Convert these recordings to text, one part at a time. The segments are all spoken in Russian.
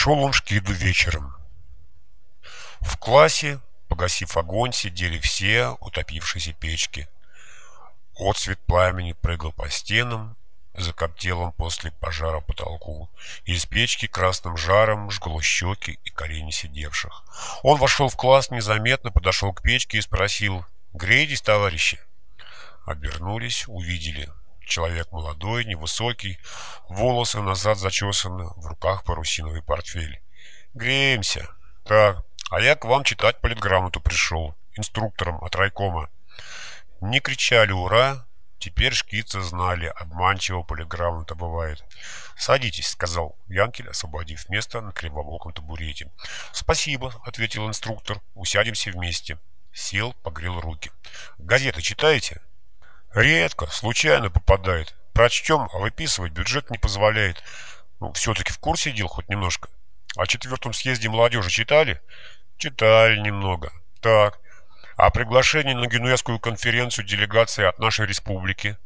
Пришел он в Шкиду вечером. В классе, погасив огонь, сидели все утопившиеся печки. Отцвет пламени прыгал по стенам, закоптелым после пожара потолку. Из печки красным жаром жгло щеки и колени сидевших. Он вошел в класс незаметно, подошел к печке и спросил «Греетесь, товарищи?» Обернулись, увидели Человек молодой, невысокий, волосы назад зачесаны, в руках парусиновый портфель. «Греемся. Так, а я к вам читать политграмоту пришел, инструктором от райкома». Не кричали «Ура!», Теперь шкицы знали, обманчиво полиграммно-то бывает. «Садитесь», — сказал Янкель, освободив место на кривобоком табурете. «Спасибо», — ответил инструктор. «Усядемся вместе». Сел, погрел руки. «Газеты читаете?» Редко, случайно попадает. Прочтем, а выписывать бюджет не позволяет. Ну, все-таки в курсе дел хоть немножко. О четвертом съезде молодежи читали? Читали немного. Так. А приглашение на Генуэзскую конференцию делегации от нашей республики?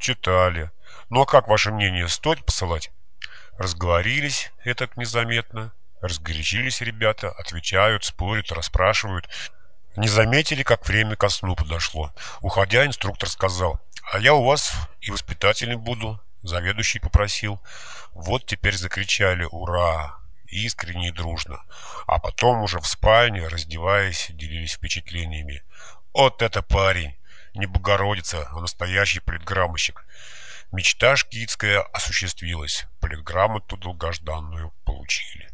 Читали. Ну а как ваше мнение, стоит посылать? Разговорились, это незаметно. Разгорячились ребята, отвечают, спорят, расспрашивают. Не заметили, как время ко сну подошло. Уходя, инструктор сказал, «А я у вас и воспитателем буду». Заведующий попросил. Вот теперь закричали «Ура!» искренне и дружно. А потом уже в спальне, раздеваясь, делились впечатлениями. «Вот это парень! Не Богородица, а настоящий политграмотчик!» Мечта шкитская осуществилась. Политграмоту долгожданную получили.